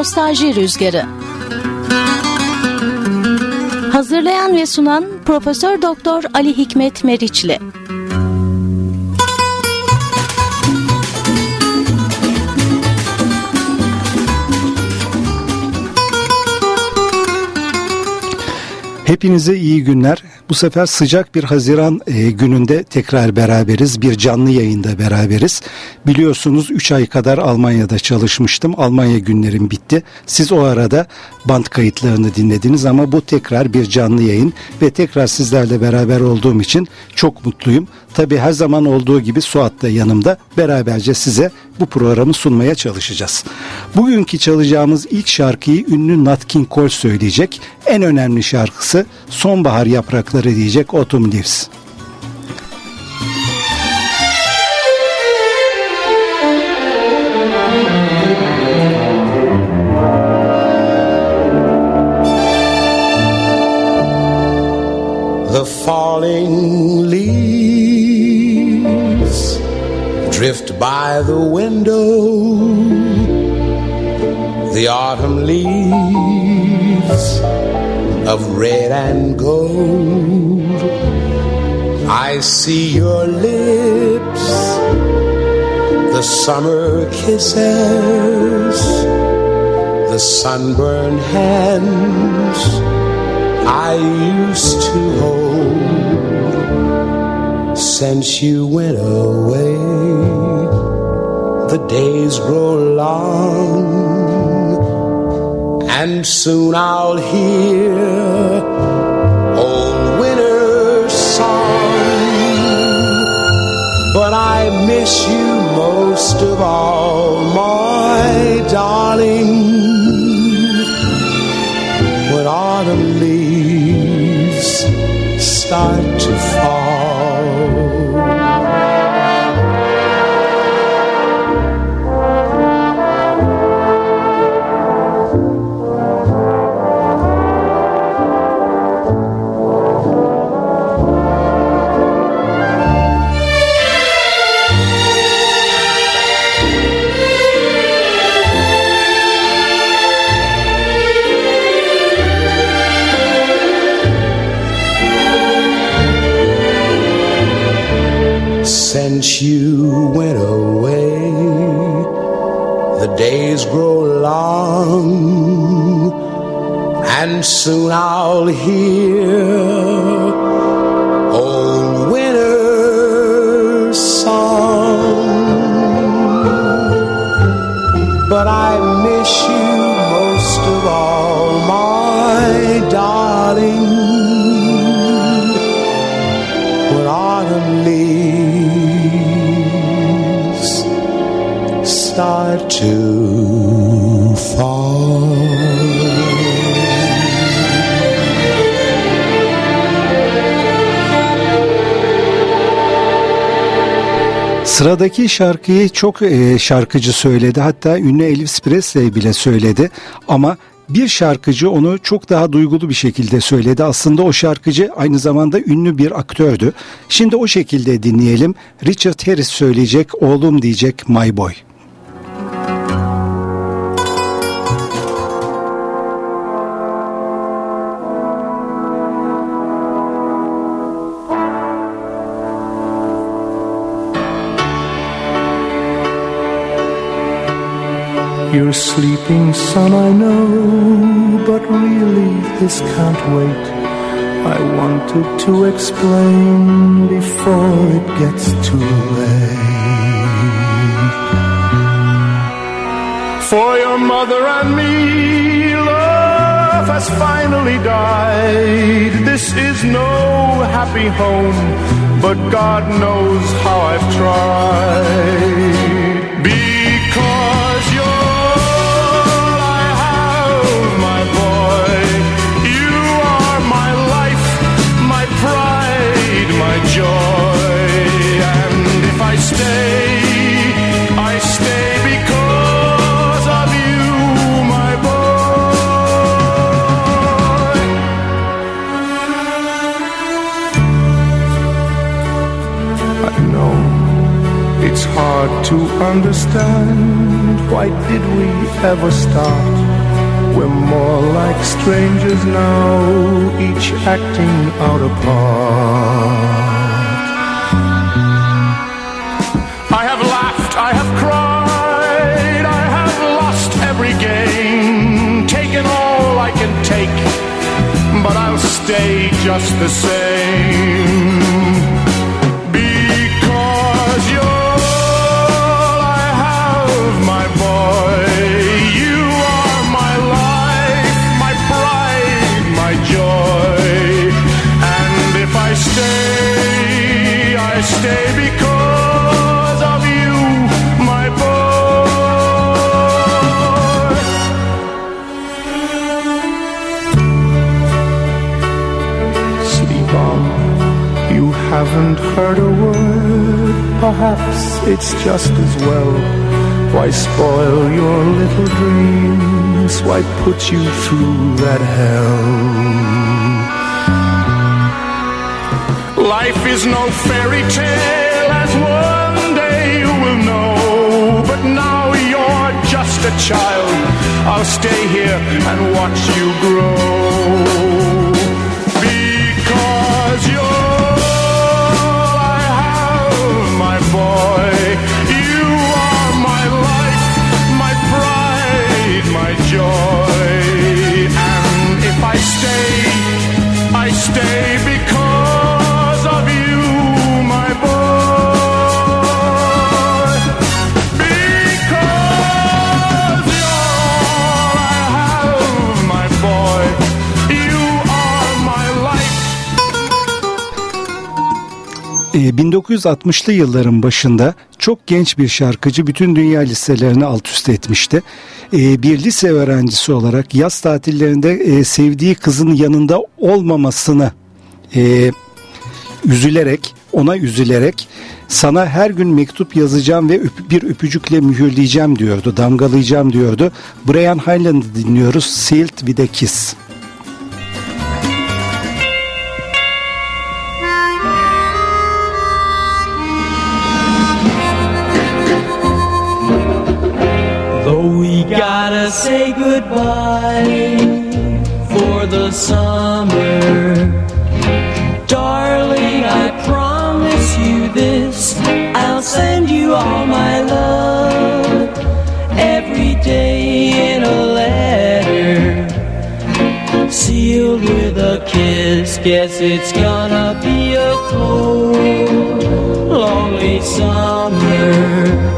Nostalji Rüzgarı. Hazırlayan ve sunan Profesör Doktor Ali Hikmet Meriçli. Hepinize iyi günler. Bu sefer sıcak bir Haziran e, gününde tekrar beraberiz. Bir canlı yayında beraberiz. Biliyorsunuz 3 ay kadar Almanya'da çalışmıştım. Almanya günlerim bitti. Siz o arada band kayıtlarını dinlediniz ama bu tekrar bir canlı yayın ve tekrar sizlerle beraber olduğum için çok mutluyum. Tabi her zaman olduğu gibi Suat da yanımda beraberce size bu programı sunmaya çalışacağız. Bugünkü çalacağımız ilk şarkıyı ünlü Nat King Cole söyleyecek. En önemli şarkısı Sonbahar Yaprakları diyecek Autumn Leaves. The falling drift by the window. The autumn leaves of red and gold. I see your lips, the summer kisses, the sunburned hands I used to hold since you went away. The days grow long, and soon I'll hear Sıradaki şarkıyı çok e, şarkıcı söyledi. Hatta ünlü Elvis Presley bile söyledi. Ama bir şarkıcı onu çok daha duygulu bir şekilde söyledi. Aslında o şarkıcı aynı zamanda ünlü bir aktördü. Şimdi o şekilde dinleyelim. Richard Harris söyleyecek, oğlum diyecek My Boy. You're sleeping, son, I know, but really this can't wait. I wanted to explain before it gets too late. For your mother and me, love has finally died. This is no happy home, but God knows how I've tried. Because It's hard to understand why did we ever start? We're more like strangers now, each acting out a part. I have laughed, I have cried, I have lost every game, taken all I can take, but I'll stay just the same. Heard a word. Perhaps it's just as well. Why spoil your little dreams? Why put you through that hell? Life is no fairy tale, as one day you will know. But now you're just a child. I'll stay here and watch you grow. Stay because of you, my boy. Because you're all I have, my boy. You are my life. E, 1960'lı yılların başında çok genç bir şarkıcı bütün dünya listelerini alt üst etmişti. E, bir lise öğrencisi olarak yaz tatillerinde e, sevdiği kızın yanında olmamasını e, üzülerek, ona üzülerek sana her gün mektup yazacağım ve bir öpücükle mühürleyeceğim diyordu, damgalayacağım diyordu. Brian Hyland'ı dinliyoruz, Sealed with a Kiss. Say goodbye for the summer, darling, I promise you this. I'll send you all my love every day in a letter, sealed with a kiss. Guess it's gonna be a cold, lonely summer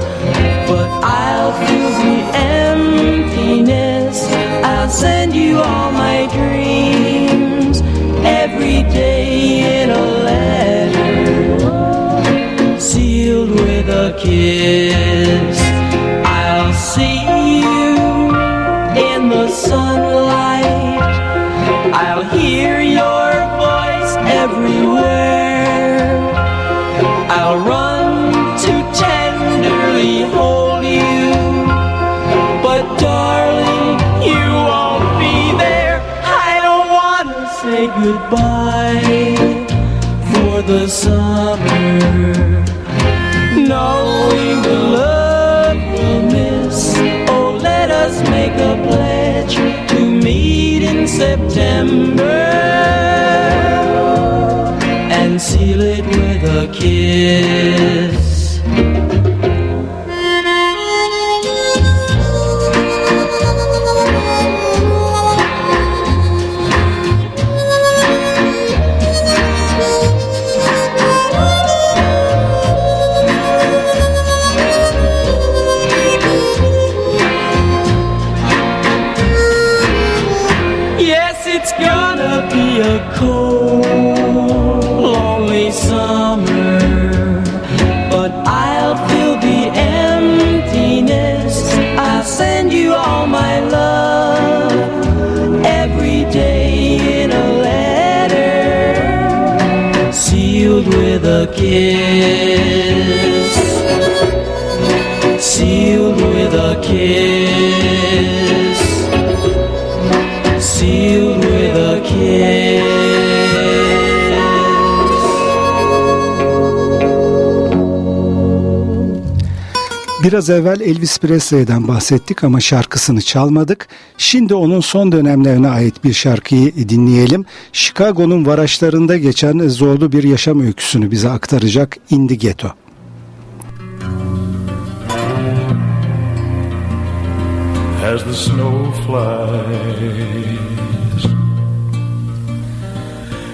September and seal it with a kiss. Sealed with a kiss. Sealed with a kiss Biraz evvel Elvis Presley'den bahsettik ama şarkısını çalmadık. Şimdi onun son dönemlerine ait bir şarkıyı dinleyelim. Chicago'nun varaçlarında geçen zorlu bir yaşam öyküsünü bize aktaracak Indie Ghetto. As the snow flies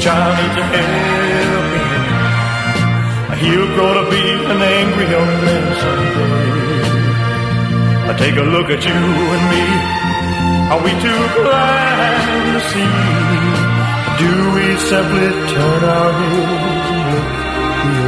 Child needs a helping. He'll grow to be an angry young man someday. I take a look at you and me. Are we too blind to see? Do we simply turn our heads and look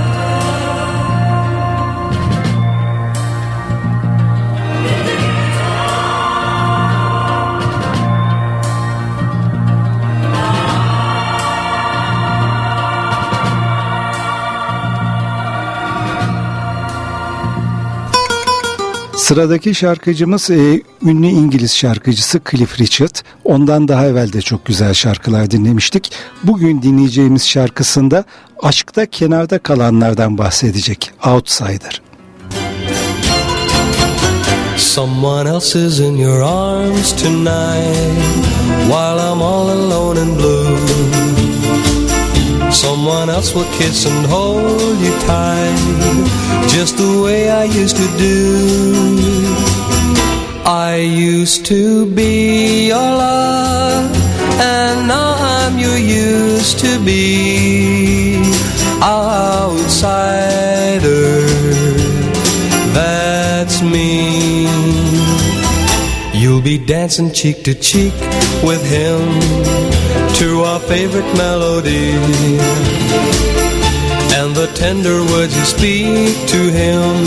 Sıradaki şarkıcımız e, ünlü İngiliz şarkıcısı Cliff Richard. Ondan daha evvel de çok güzel şarkılar dinlemiştik. Bugün dinleyeceğimiz şarkısında aşkta kenarda kalanlardan bahsedecek Outsider. Someone else is in your arms tonight While I'm all alone and blue Someone else will kiss and hold you tight, just the way I used to do. I used to be your love, and now I'm your used to be outsider. That's me. You'll be dancing cheek to cheek with him to our favorite melody. And the tender words you speak to him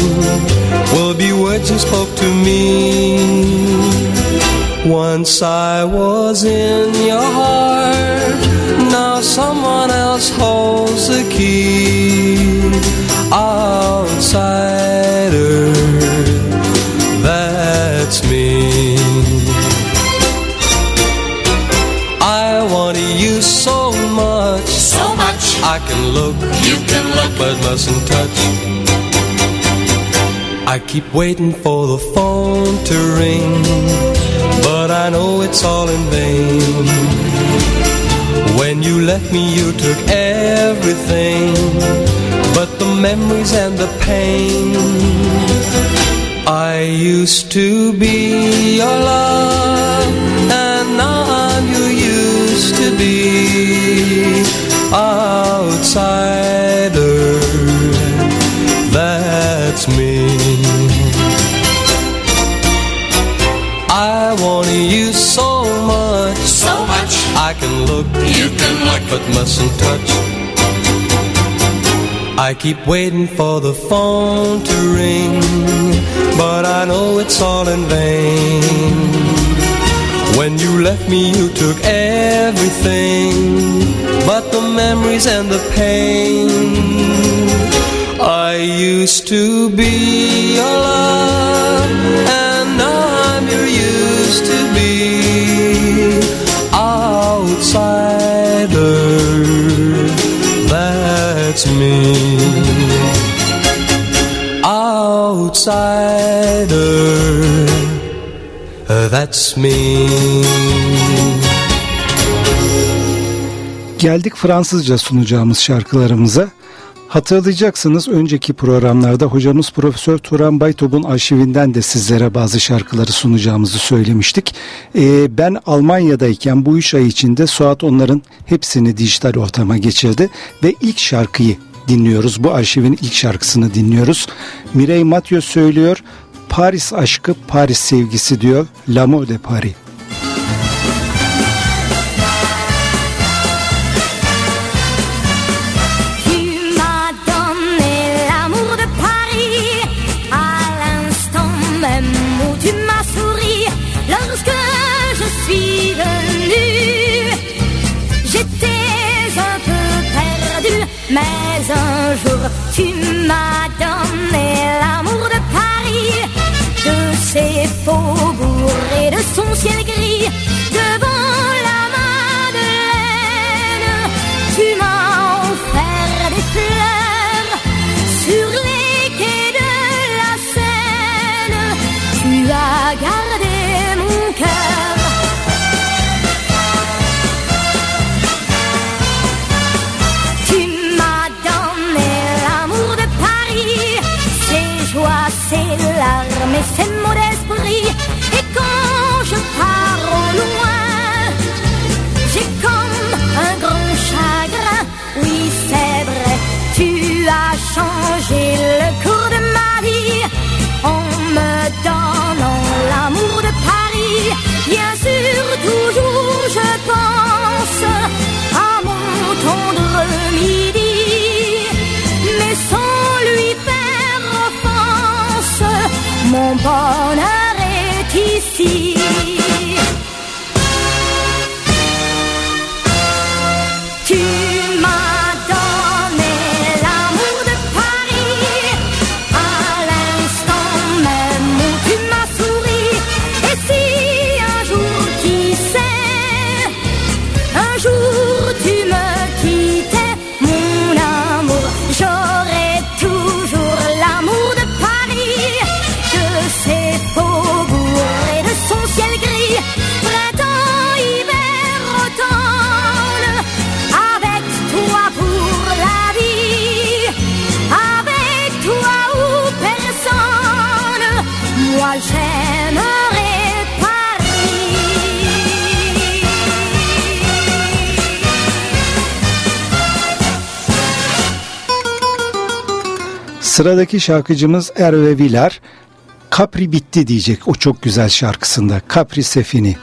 will be words you spoke to me. Once I was in your heart, now someone else holds the key. Outsider, that's me. I can look, you can look, but mustn't touch. I keep waiting for the phone to ring, but I know it's all in vain. When you left me, you took everything, but the memories and the pain. I used to be your love, and now I'm you used to be outsider. That's me. I want you so much, so much. I can look, You can look. but mustn't touch. I keep waiting for the phone to ring, but I know it's all in vain. When you left me, you took everything, but the memories and the pain. I used to be your love, and now I'm your used to be outsider. That's me, outsider. That's me. Geldik Fransızca sunacağımız şarkılarımıza. Hatırlayacaksınız önceki programlarda hocamız Profesör Turan Baytop'un arşivinden de sizlere bazı şarkıları sunacağımızı söylemiştik. Ee, ben Almanya'dayken bu üç ay içinde Suat onların hepsini dijital ortama geçirdi ve ilk şarkıyı dinliyoruz. Bu arşivin ilk şarkısını dinliyoruz. Mireille Mathieu söylüyor. Paris aşkı, Paris sevgisi diyor. L'amour de Paris. Sıradaki şarkıcımız Erve Vilar. Capri bitti diyecek o çok güzel şarkısında. Capri Sefini.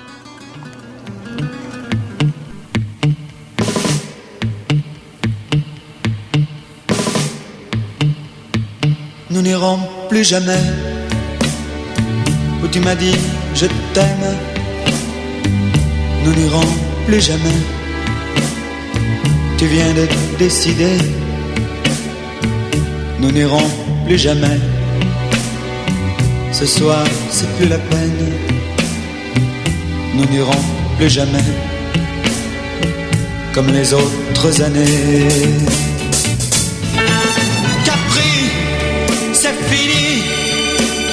nous n'irons plus jamais où tu m'as dit je t'aime. Nous n'irons plus jamais. Tu viens de décider. Nous n'irons plus jamais. Ce soir, c'est plus la peine. Nous n'irons plus jamais comme les autres années. Capri, c'est fini.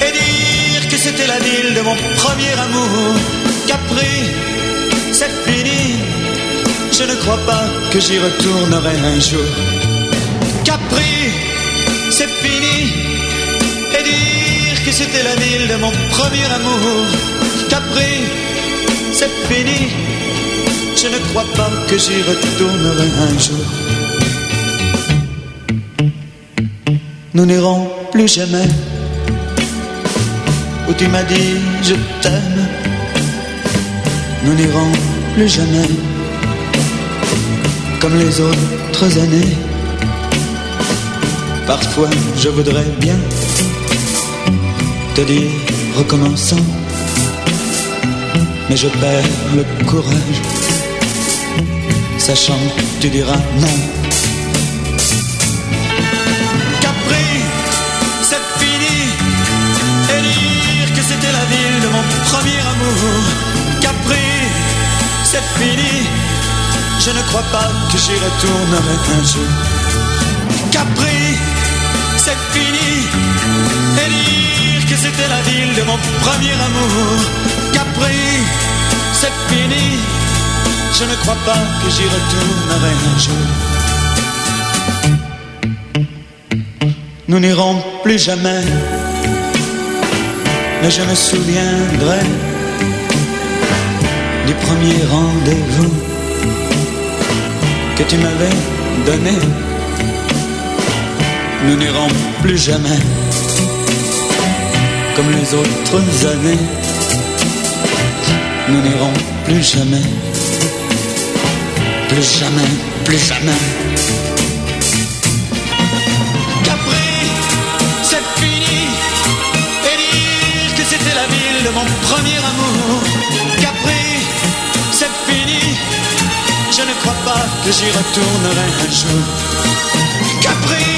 Et dire que c'était la ville de mon premier amour. Capri, c'est fini. Je ne crois pas que j'y retournerai un jour. Capri, c'est fini. Et dire que c'était la ville de mon premier amour. Capri, c'est fini. Je ne crois pas que j'y retournerai un jour. Nous n'irons plus jamais où tu m'as dit je t'aime. Nous n'irons plus jamais comme les autres années. Parfois je voudrais bien te dire recommençons, mais je perds le courage, sachant que tu diras non. Capri, c'est fini, et dire que c'était la ville de mon premier amour. Capri, c'est fini, je ne crois pas que j'y retournerai un jour. Capri, c'était la ville de mon premier amour. Capri, c'est fini, je ne crois pas que j'y retournerai un jour. Nous n'irons plus jamais, mais je me souviendrai du premier rendez-vous que tu m'avais donné. Nous n'irons plus jamais comme les autres années. Nous n'irons plus jamais, plus jamais, plus jamais. Capri, c'est fini. Et dire que c'était la ville de mon premier amour. Capri, c'est fini. Je ne crois pas que j'y retournerai un jour. Capri,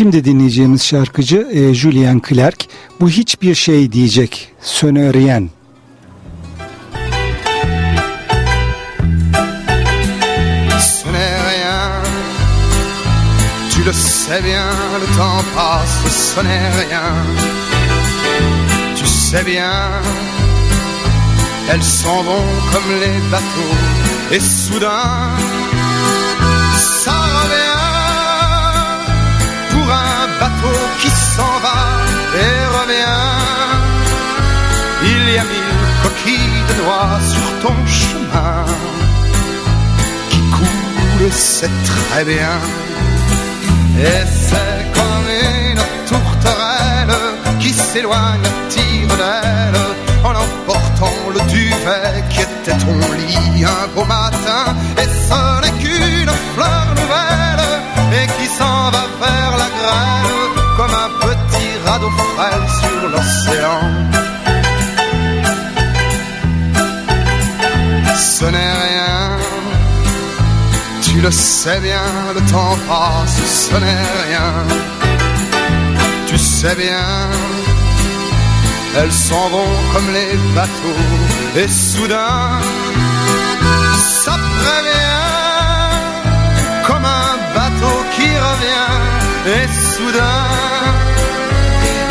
Şimdi dinleyeceğimiz şarkıcı e, Julian Clark. Bu hiçbir şey diyecek. Rien. Tu le sais bien, le temps passe, ce n'est rien. Tu sais bien, elles s'en vont comme les bateaux, et soudain, qui s'en va et revient. Il y a mille coquilles de noix sur ton chemin qui coule, c'est très bien. Et c'est comme une tourterelle qui s'éloigne tire d'aile en emportant le duvet qui était ton lit un beau matin. Et ce n'est qu'une fleur nouvelle et qui s'en va vers la grêle un petit radeau frêle sur l'océan. Ce n'est rien, tu le sais bien, le temps passe, ce n'est rien. Tu sais bien, elles s'en vont comme les bateaux, et soudain, et soudain,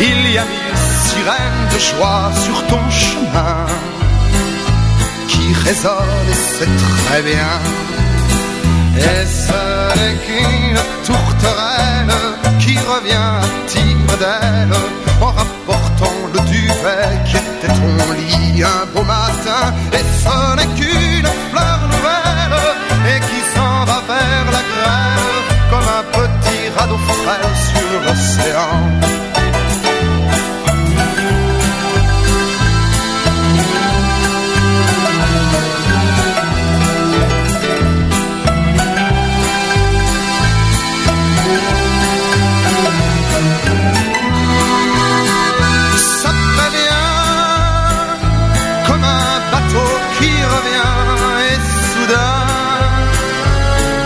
il y a mille sirènes de joie sur ton chemin qui résonne et c'est très bien. Et ce n'est qu'une tourterelle qui revient à tire d'aile en rapportant le duvet qui était ton lit un beau matin. Et ce n'est qu'une fleur Sur l'océan, ça comme un bateau qui revient et soudain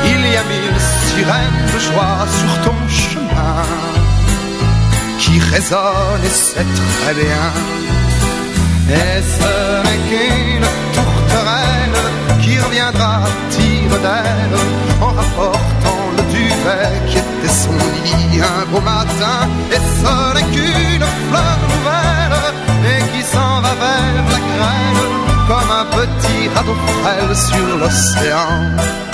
il y a mille sirènes de joie sur ton qui résonnent et c'est très bien. Et ce n'est qu'une tourterelle qui reviendra tire d'aile en rapportant le duvet qui était son lit un beau matin. Et ce n'est qu'une fleur nouvelle et travers la grêle comme un petit radeau frêle sur l'océan.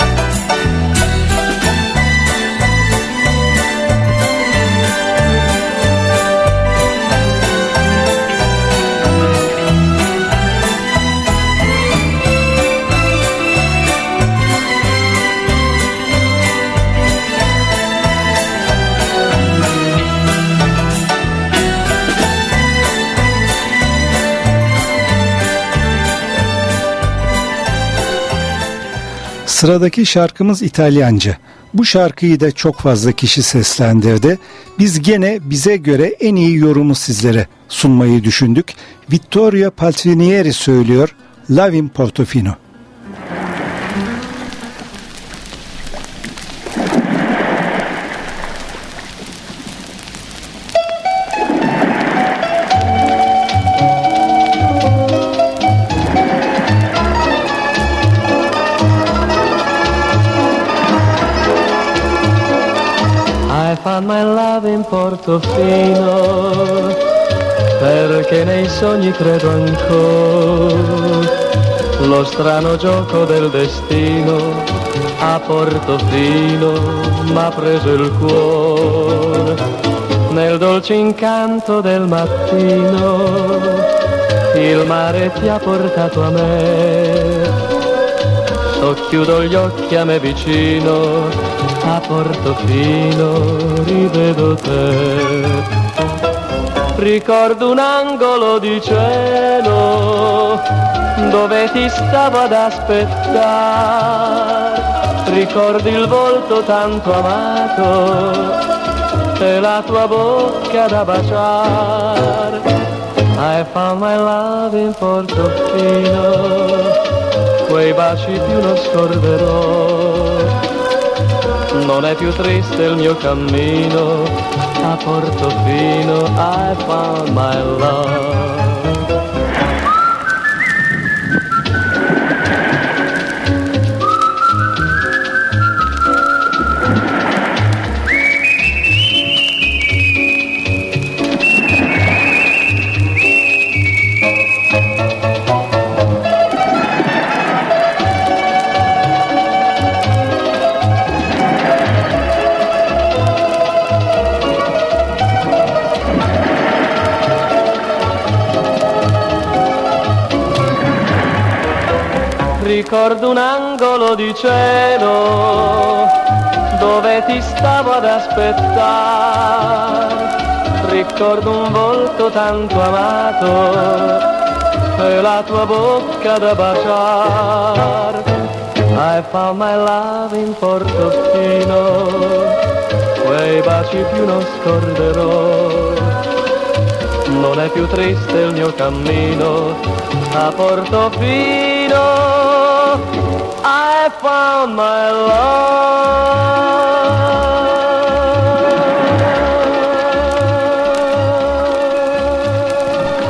Sıradaki şarkımız İtalyanca. Bu şarkıyı da çok fazla kişi seslendirdi. Biz gene bize göre en iyi yorumu sizlere sunmayı düşündük. Vittorio Paltrinieri söylüyor Lavin Portofino. In Portofino perché nei sogni credo ancora. Lo strano gioco del destino a Portofino m'ha preso il cuore. Nel dolce incanto del mattino il mare ti ha portato a me. Socchiudo gli occhi a me vicino a Portofino rivedo te. Ricordo un angolo di cielo dove ti stavo ad aspettare. Ricordi il volto tanto amato e la tua bocca da baciare. I found my love in Portofino, quei baci più non scorderò non è più triste il mio cammino a Portofino I found my love ricordo un angolo di cielo dove ti stavo ad aspettare. Ricordo un volto tanto amato e la tua bocca da baciare. I found my love in Portofino, quei baci più non scorderò. Non è più triste il mio cammino a Portofino. I found my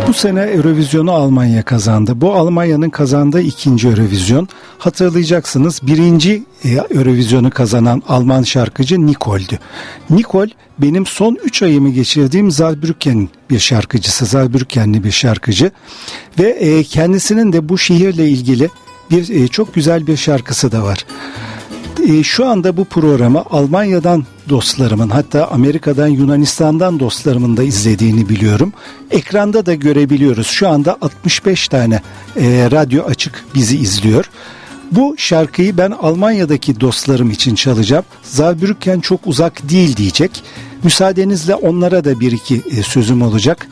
Bu sene Eurovizyonu Almanya kazandı. Bu Almanya'nın kazandığı ikinci Eurovizyon. Hatırlayacaksınız birinci e, Eurovizyonu kazanan Alman şarkıcı Nicole'dü. Nicole benim son 3 ayımı geçirdiğim Saarbrücken bir şarkıcısı, Saarbrückenli bir şarkıcı. Ve e, kendisinin de bu şehirle ilgili bir e, çok güzel bir şarkısı da var. E, şu anda bu programı Almanya'dan dostlarımın hatta Amerika'dan Yunanistan'dan dostlarımın da izlediğini biliyorum. Ekranda da görebiliyoruz. Şu anda 65 tane e, radyo açık bizi izliyor. Bu şarkıyı ben Almanya'daki dostlarım için çalacağım. Saarbrücken çok uzak değil diyecek. Müsaadenizle onlara da bir iki e, sözüm olacak.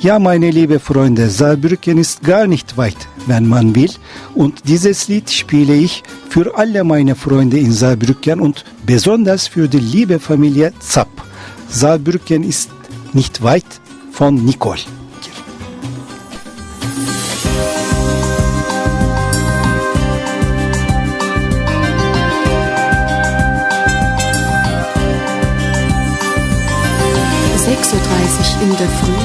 Ja, meine liebe Freunde, Saarbrücken ist gar nicht weit, wenn man will. Und dieses Lied spiele ich für alle meine Freunde in Saarbrücken und besonders für die liebe Familie Zapp. Saarbrücken ist nicht weit von Nicole. In der Früh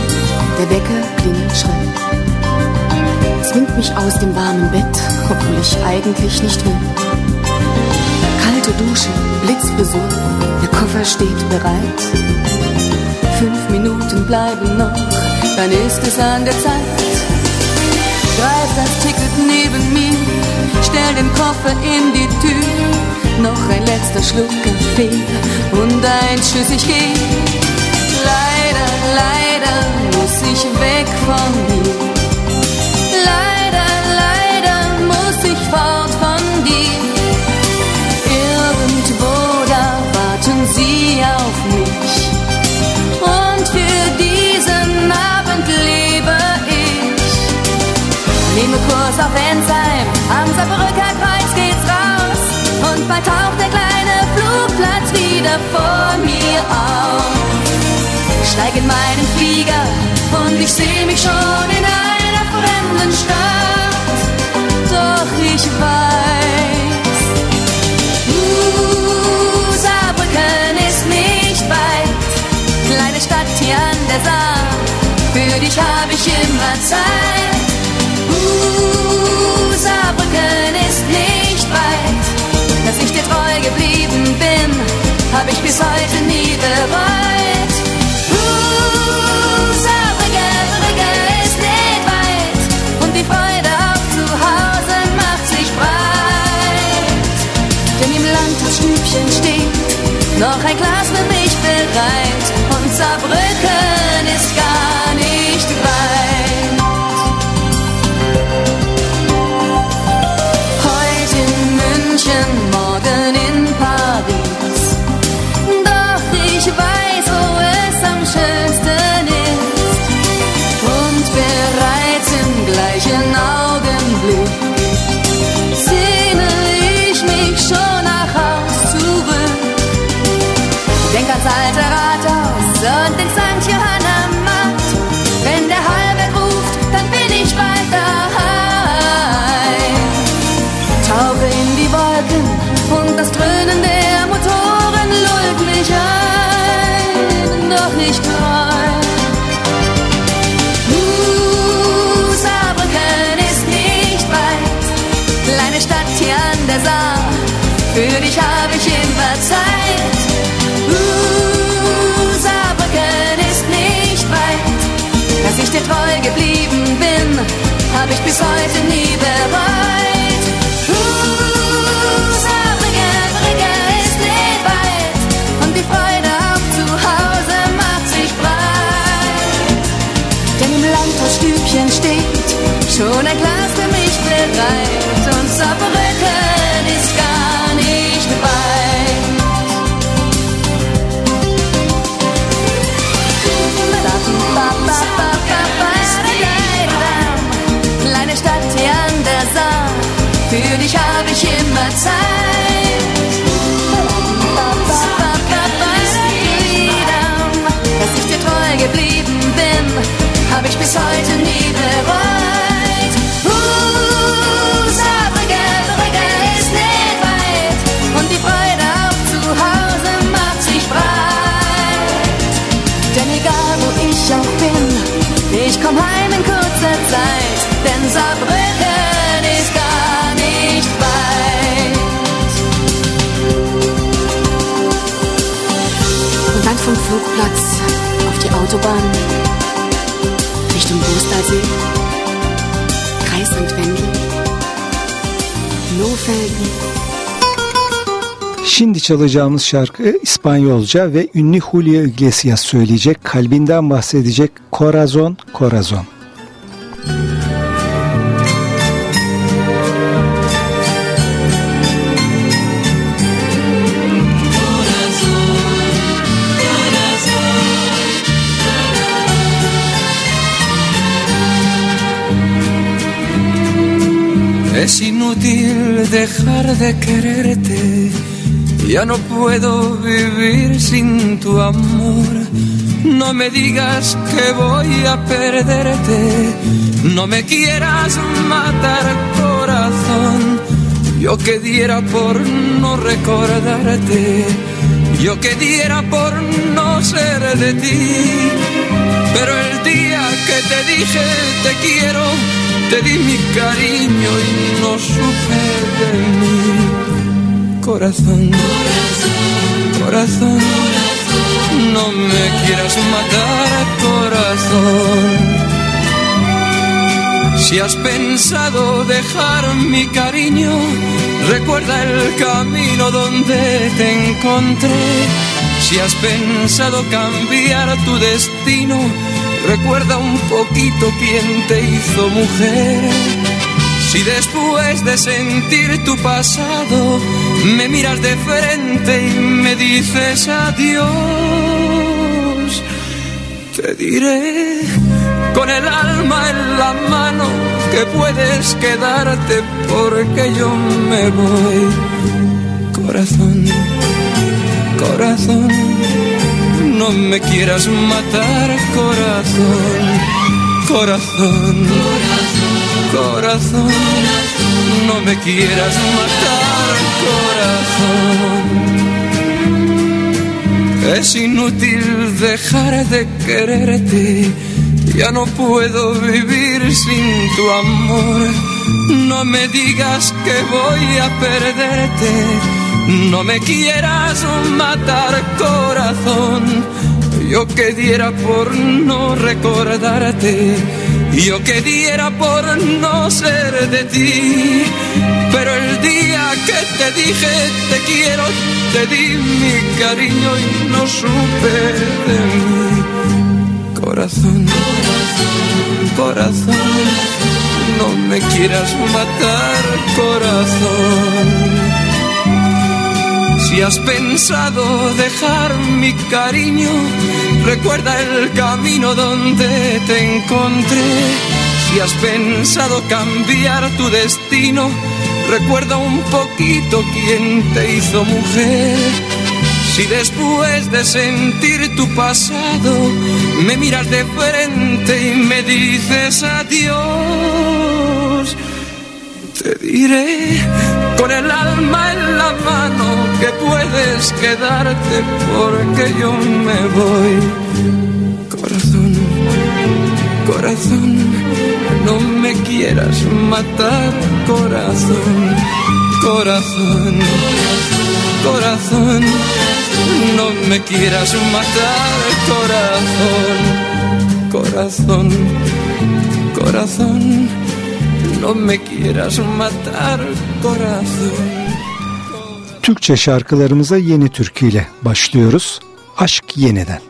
der Wecker klingelt schrill. Zwingt mich aus dem warmen Bett, obwohl ich eigentlich nicht will. Kalte Dusche, Blitzbesuch, der Koffer steht bereit. Fünf Minuten bleiben noch, dann ist es an der Zeit. greif das Ticket neben mir, stell den Koffer in die Tür. Noch ein letzter Schluck Kaffee und ein Tschüss, ich geh. Leider, muss ich weg von dir. Leider, leider muss ich fort von dir. Irgendwo warten sie auf mich. Und für diesen Abend lebe ich. Nehme Kurs auf Ensheim, am Saarbrücker Kreuz geht's raus. Und bald taucht der kleine Flugplatz wieder vor. Steig in meinen Flieger und ich seh mich schon in einer fremden Stadt. Doch ich weiß, Saarbrücken ist nicht weit. Kleine Stadt hier an der Saar, für dich habe ich immer Zeit. Saarbrücken ist nicht weit. Dass ich dir treu geblieben bin, habe ich bis heute nie bereut. Noch ein Glas für mich bereit. Und Saarbrücken ich dir treu geblieben bin, habe ich bis heute nie bereut. Saarbrücken, Brücke ist nicht weit. Und die Freude auf zu Hause macht sich breit. Im Landhausstübchen steht schon ein Glas für mich bereit. pasar. Flugplatz auf die Autobahn. Richtung Bostalsee, Kreis und Wendel, Lohfelden, Şimdi çalacağımız şarkı İspanyolca ve ünlü Julio Iglesias söyleyecek, kalbinden bahsedecek Corazon Corazon. Es inútil dejar de quererte, ya no puedo vivir sin tu amor. No me digas que voy a perderte, no me quieras matar corazón. Yo que diera por no recordarte, yo que diera por no ser de ti. Pero el día que te dije te quiero, te di mi cariño y no supe de mí. Corazón, corazón, no me quieras matar, corazón. Si has pensado dejar mi cariño, recuerda el camino donde te encontré. Si has pensado cambiar tu destino, recuerda un poquito quién te hizo mujer. Si después de sentir tu pasado me miras de frente y me dices adiós, te diré con el alma en la mano que puedes quedarte porque yo me voy. Corazón, corazón, no me quieras matar, corazón, corazón, corazón, no me quieras matar, corazón. Es inútil dejar de quererte ya no puedo vivir sin tu amor. No me digas que voy a perderte. No me quieras matar, corazón. Yo que diera por no recordarte. Yo que diera por no ser de ti. Pero el día que te dije te quiero, te di mi cariño y no supe de mí corazón, corazón, no me quieras matar, corazón. Has pensado dejar mi cariño, recuerda el camino donde te encontré. Si has pensado cambiar tu destino, recuerda un poquito quién te hizo mujer si después de sentir tu pasado me miras de frente y me dices adiós, te diré con el alma en la mano que puedes quedarte porque yo me voy. Corazón, corazón, no me quieras matar, corazón, corazón, corazón no me quieras matar, corazón, corazón, corazón. No me quieras matar, corazón. Türkçe şarkılarımıza yeni türküyle başlıyoruz. Aşk yeniden.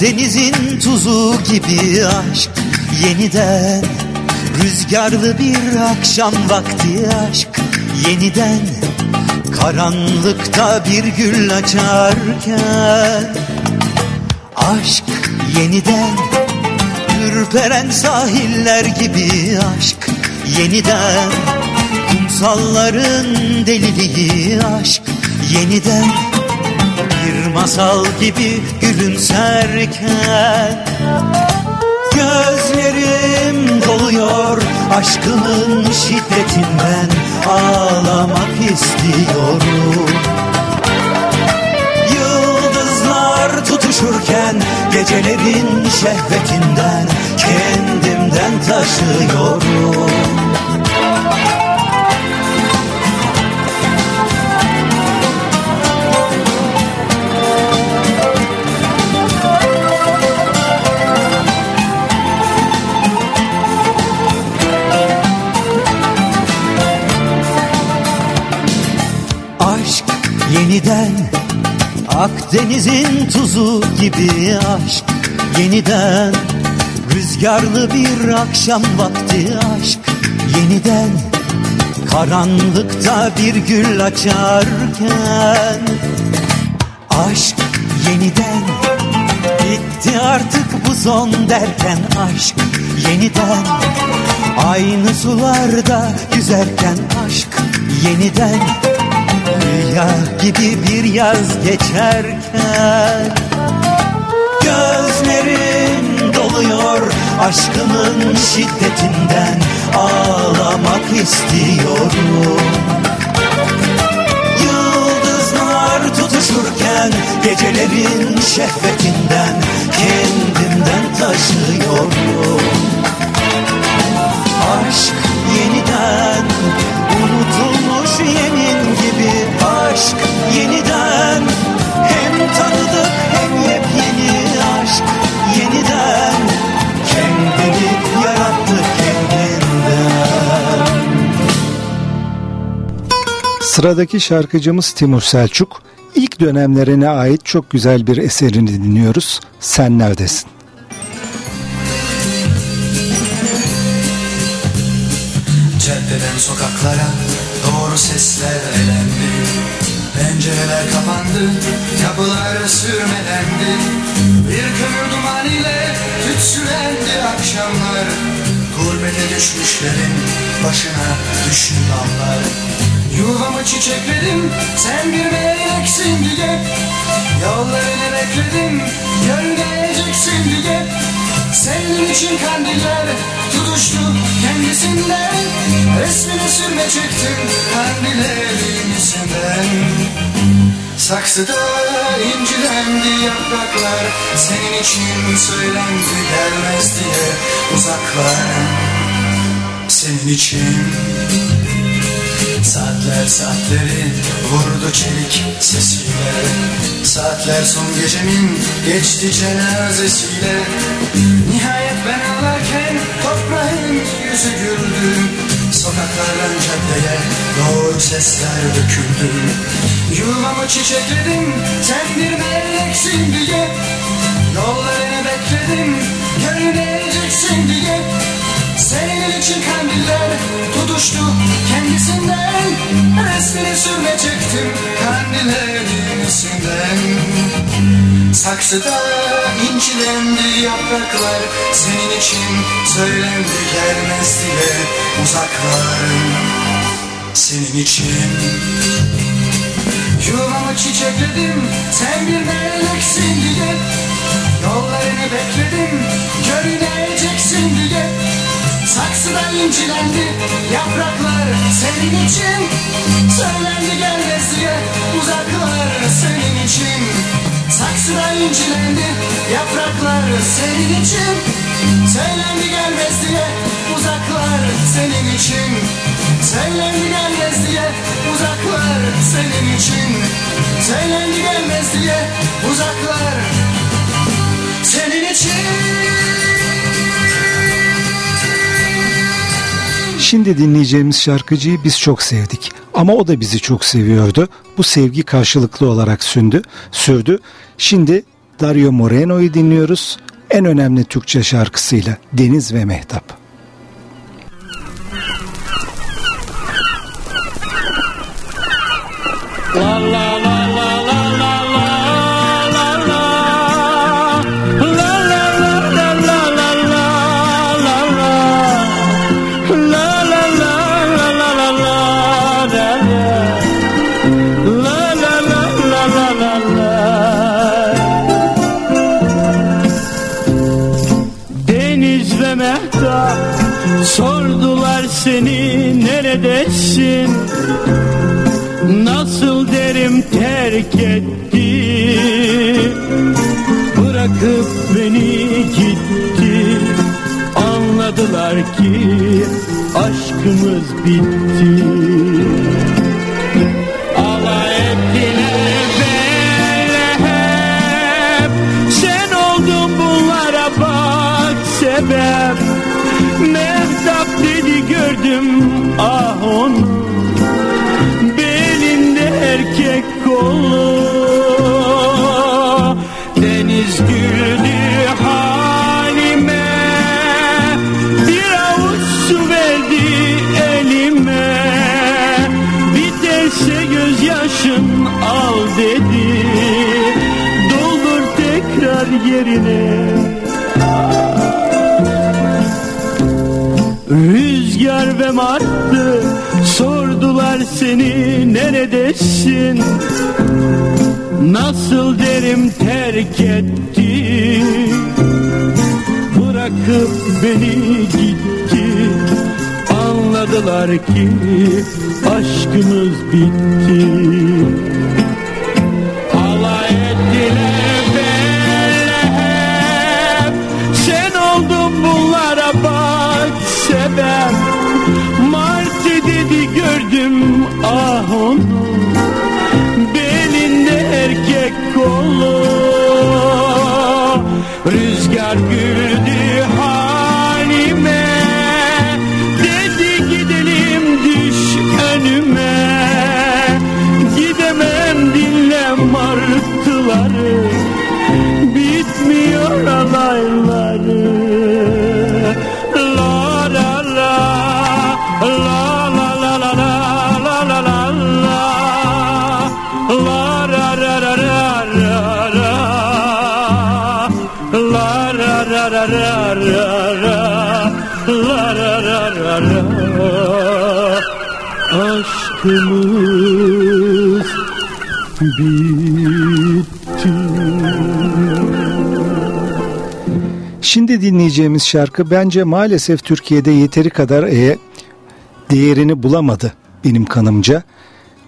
Akdeniz'in tuzu gibi aşk yeniden Rüzgarlı bir akşam vakti aşk. Yeniden Karanlıkta bir gül açarken Aşk yeniden Ürperen sahiller gibi aşk. Yeniden Kumsalların deliliği aşk. Yeniden masal gibi gülümserken Gözlerim doluyor aşkının şiddetinden Ağlamak istiyorum. Yıldızlar tutuşurken gecelerin şehvetinden Kendimden taşıyorum yeniden Akdeniz'in tuzu gibi aşk yeniden Rüzgarlı bir akşam vakti aşk yeniden Karanlıkta bir gül açarken Aşk yeniden Bitti artık bu son derken aşk yeniden Aynı sularda yüzerken aşk yeniden Rüya gibi bir yaz geçerken Gözlerim doluyor aşkının şiddetinden Ağlamak istiyorum. Yıldızlar tutuşurken Gecelerin şehvetinden Kendimden taşıyorum. Aşk yeniden yeniden Hem tanıdık hem yepyeni aşk Yeniden Kendini yarattı kendinden Sıradaki şarkıcımız Timur Selçuk. İlk dönemlerine ait çok güzel bir eserini dinliyoruz. Sen neredesin? Caddeden sokaklara doğru sesler elendi Pencereler kapandı, kapılar sürmelendi. Bir kömür duman ile tütsülendi akşamlar. Gurbete düşmüşlerin başına düştü damlar. Yuvamı çiçekledim, sen bir meleksin diye Yollarını bekledim, görüneceksin diye senin için kandiller tutuştu kendisinden Resmini sürme çektim kandillerin isinden Saksıda incilendi yapraklar Senin için söylendi gelmez diye uzaklar. Senin için Saatler saatleri vurdu çelik sesiyle. Saatler son gecemin geçti cenazesiyle. Nihayet ben ağlarken toprağın yüzü güldü. Sokaklardan caddeye doğru sesler döküldü. Yuvamı çiçekledim sen bir meleksin diye. Yollarını bekledim görüneceksin diye senin için kandiller tutuştu kendisinden. Resmini sürme çektim kandillerin isinden Saksıda incilendi yapraklar Senin için söylendi gelmez dile uzaklar. Senin için. Yuvamı çiçekledim sen bir meleksin diye. Yollarını bekledim diye Saksıda incilendi yapraklar senin için. Söylendi gelmez diye uzaklar senin için. Saksıda incilendi yapraklar senin için. Söylendi gelmez diye uzaklar senin için. Söylendi gelmez diye uzaklar senin için. Söylendi gelmez diye uzaklar senin için Şimdi dinleyeceğimiz şarkıcıyı biz çok sevdik. Ama o da bizi çok seviyordu. Bu sevgi karşılıklı olarak sündü, sürdü. Şimdi Dario Moreno'yu dinliyoruz. En önemli Türkçe şarkısıyla Deniz ve Mehtap. Terk etti. Bırakıp beni gitti. Anladılar ki aşkımız bitti. Alay ettiler benle hep. Sen oldun bunlara bak sebep. Mehtap dedi gördüm ah onu Derim terk etti Bırakıp beni gitti. Anladılar ki aşkımız bitti Şimdi dinleyeceğimiz şarkı bence maalesef Türkiye'de yeteri kadar e, değerini bulamadı benim kanımca.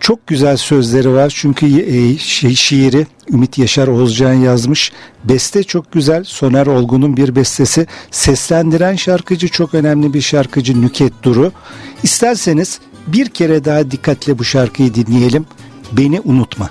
Çok güzel sözleri var çünkü e, şey, şiiri Ümit Yaşar Oğuzcan yazmış. Beste çok güzel. Soner Olgun'un bir bestesi. Seslendiren şarkıcı çok önemli bir şarkıcı Nüket Duru. İsterseniz bir kere daha dikkatle bu şarkıyı dinleyelim. Beni unutma.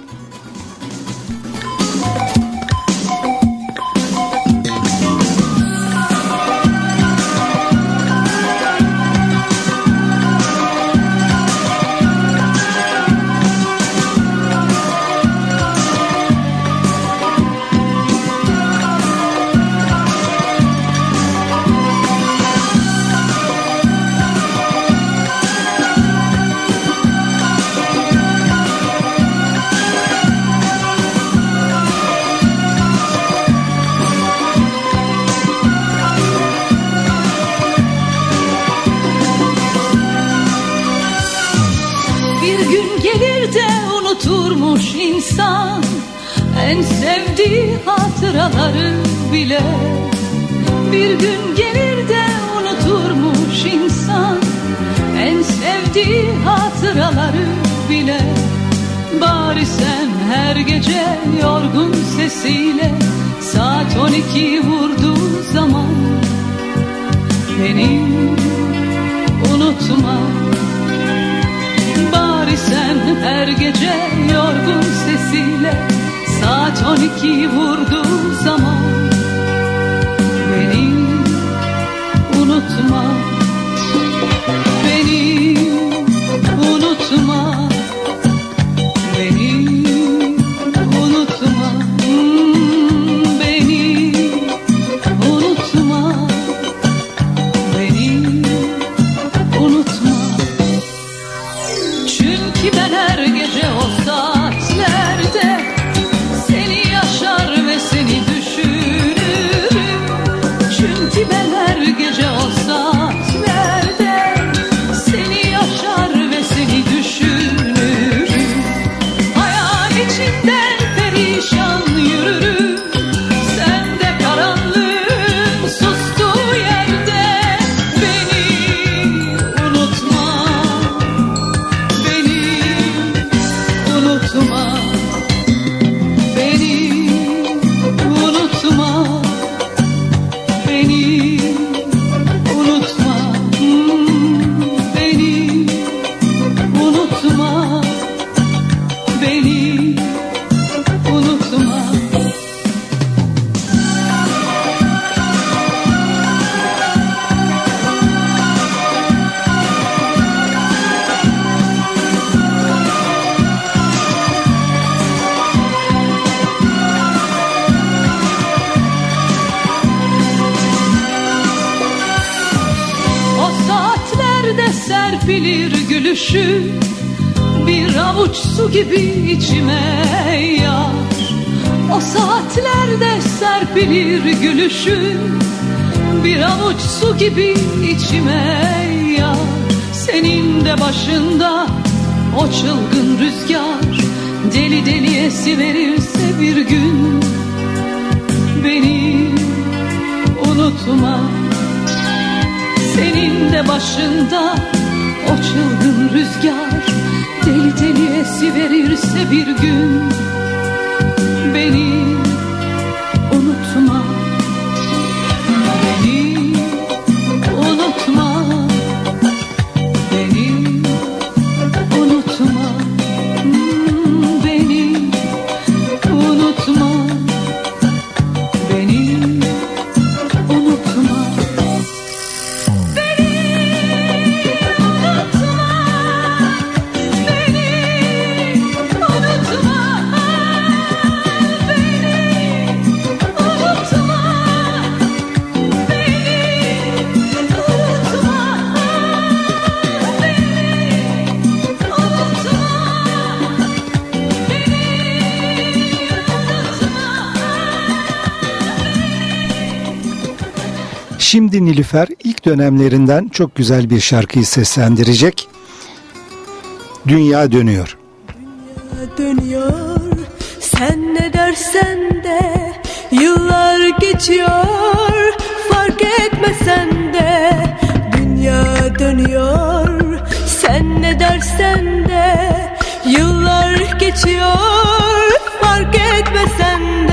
başında. O çılgın rüzgar Deli deli esiverirse bir gün. Şimdi Nilüfer ilk dönemlerinden çok güzel bir şarkıyı seslendirecek. Dünya dönüyor. Dünya dönüyor. Sen ne dersen de yıllar geçiyor. Fark etmesen de dünya dönüyor. Sen ne dersen de yıllar geçiyor. Fark etmesen de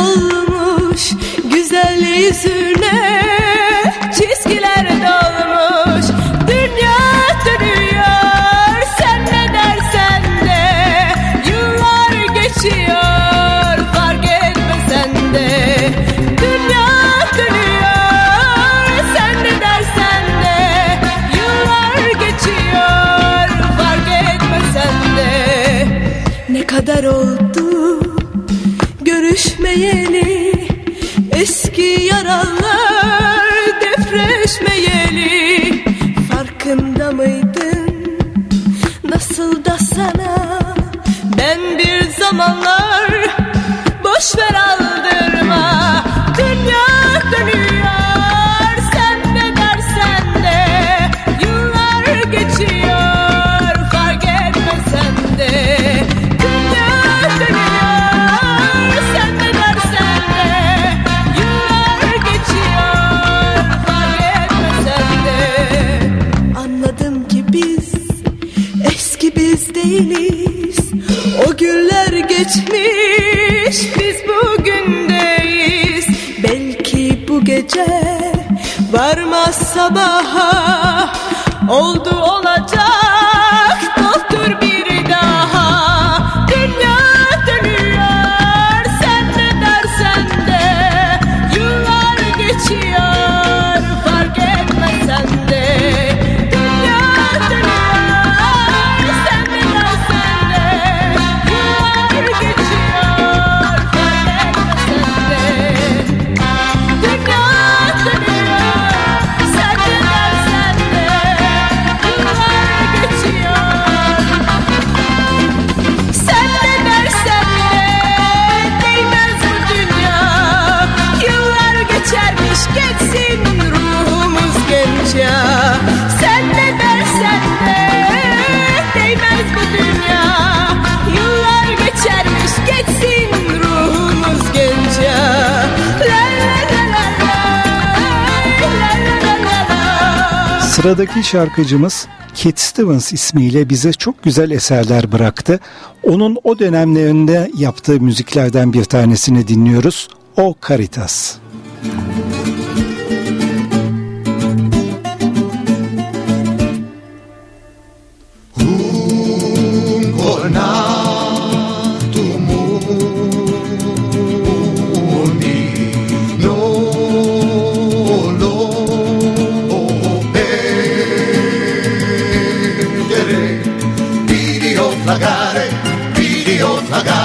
olmuş güzel yüzüne I'm. geçmiş biz bugündeyiz. Belki bu gece varmaz sabaha oldu olacak. Sıradaki şarkıcımız Kit Stevens ismiyle bize çok güzel eserler bıraktı. Onun o dönemlerinde yaptığı müziklerden bir tanesini dinliyoruz. O Caritas. Müzik Lagarto.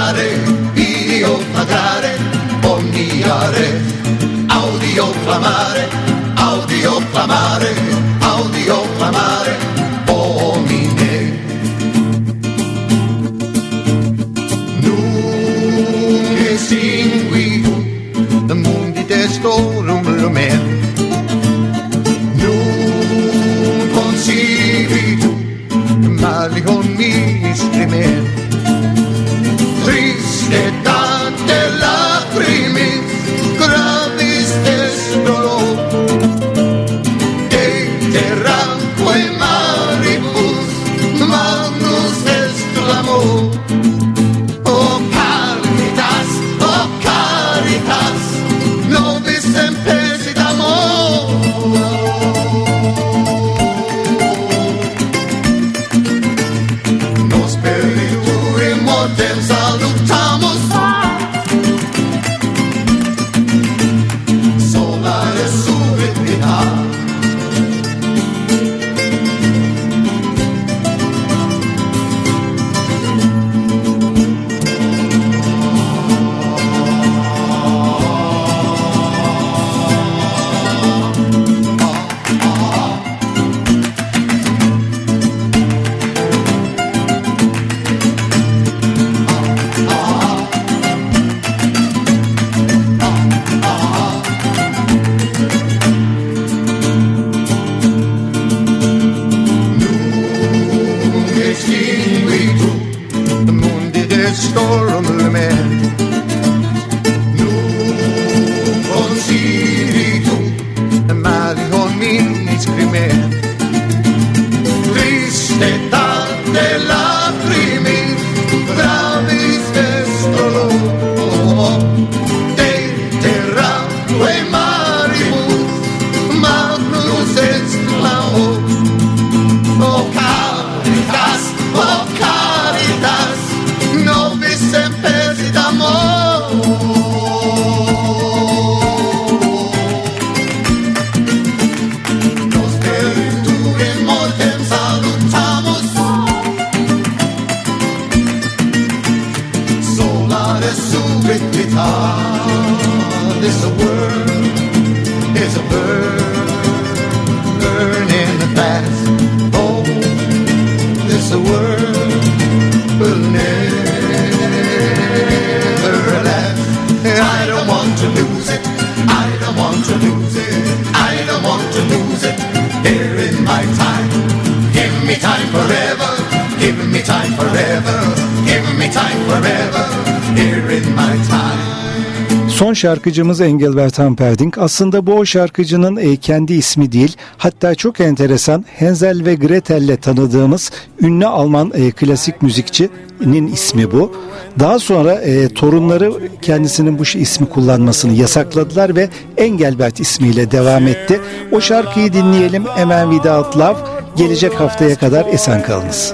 Son şarkıcımız Engelbert Humperdinck aslında bu o şarkıcının e, kendi ismi değil hatta çok enteresan Hansel ve Gretel'le tanıdığımız ünlü Alman e, klasik müzikçinin ismi bu. Daha sonra e, torunları kendisinin bu ismi kullanmasını yasakladılar ve Engelbert ismiyle devam etti. O şarkıyı dinleyelim Hemen Without Love gelecek haftaya kadar esen kalınız.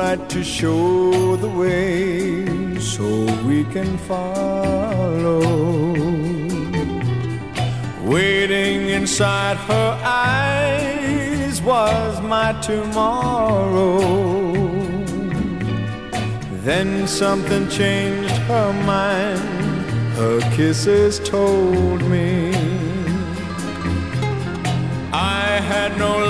Moonlight to show the way so we can follow. Waiting inside her eyes was my tomorrow. Then something changed her mind, her kisses told me. I had no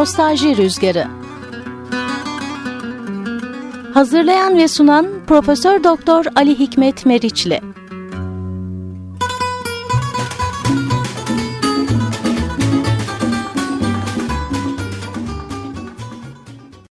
Nostalji Rüzgarı. Hazırlayan ve sunan Profesör Doktor Ali Hikmet Meriçli